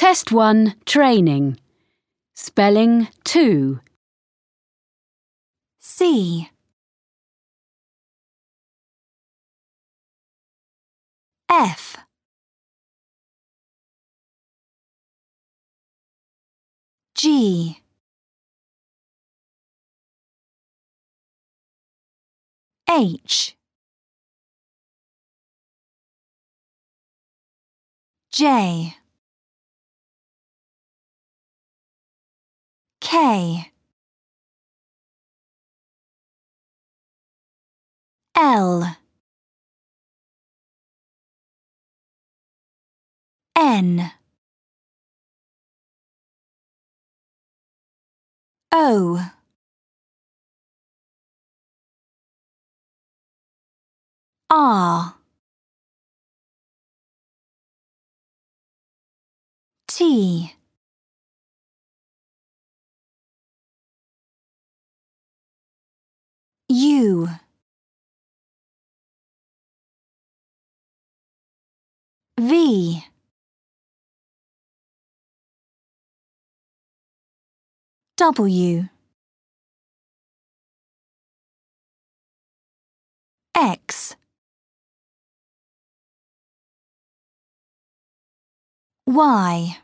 Test 1 Training. Spelling 2. C. F. G. H. J K. L. N. O. R. T U V. W. X. Y